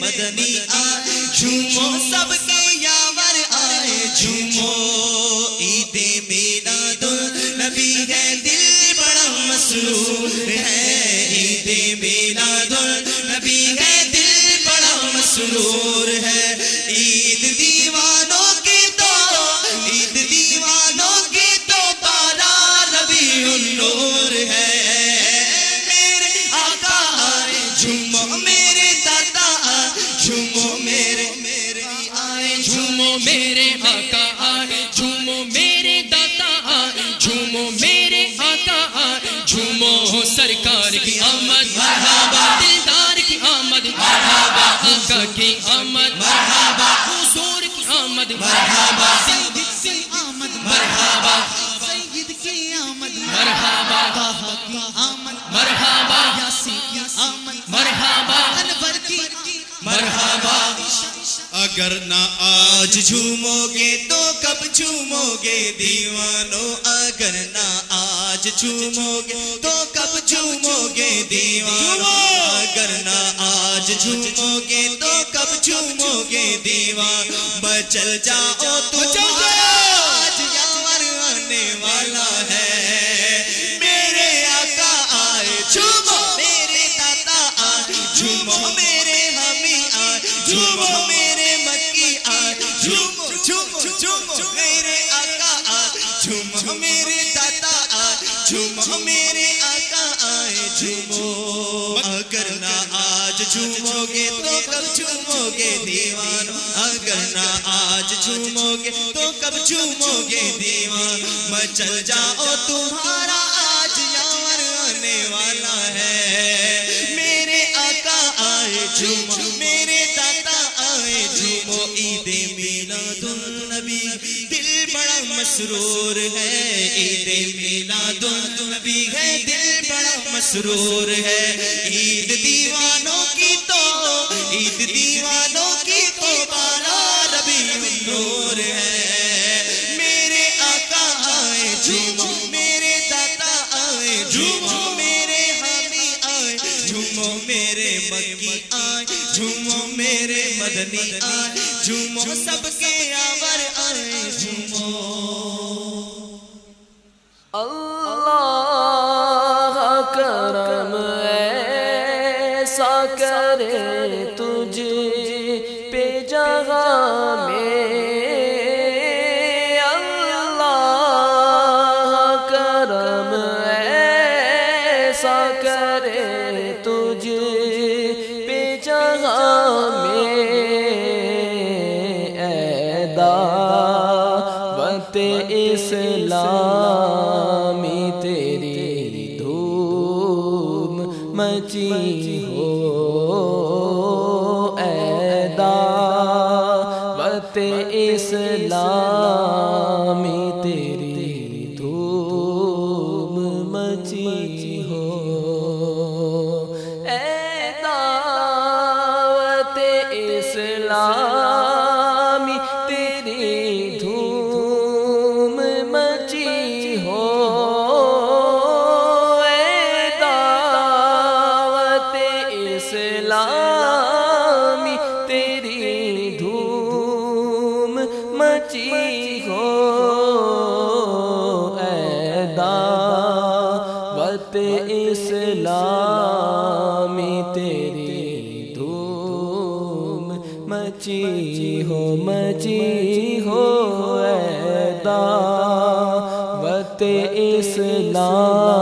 مدنی آئے، جھومو سب کے یاور آئے، جھومو عید میلاد النبی ہے دل بڑا مسرور ہے۔ آمد، مرحبا آقا کی آمد، مرحبا حضور کی آمد، مرحبا سید کی آمد، مرحبا سید کی آمد، مرحبا طه کی آمد، مرحبا یاسی کی آمد، مرحبا انور کی مرحبا اگر نہ آج جھومو گے تو کب جھومو گے دیوانو؟ اگر نہ آج جھومو گے تو کب جھومو گے دیوانو؟ جھومو گے تو کب جھومو گے دیوانو بچل جاؤ۔ تو آج یاور آنے والا ہے۔ جھومو گے تو کب جھومو گے دیوان؟ اگر نہ آج جھومو گے تو کب جھومو گے دیوان مچل جاؤ، تمہارا آج یار آنے والا ہے۔ میرے آقا آئے جھومو، میرے دادا آئے جھومو۔ عید میلاد النبی، دل بڑا مسرور ہے۔ عید میلاد النبی ہے، دل بڑا مسرور ہے۔ عید دیوانوں نور ہے۔ میرے آقا آئے جھومو میرے دادا آئے جھومو میرے حامی آئے جھومو میرے مکی آئے جھومو میرے مدنی آئے جھومو سب کے آور آئے جھومو اللہ کرم ایسا کرے تجھ پہ جگہ میں اللہ کرم ایسا کرے تجھ پہ جگہ میں اے دعوت اسلامی تیری دھوم مچی ہو دعوت اسلامی تیری دھوم مچی ہو۔ اے دعوت اسلامی تیری دھوم مچی ہو۔ اے دعوت اسلامی اسلامی تیری دھوم مچی ہو مچی ہو اے دعوت اسلام۔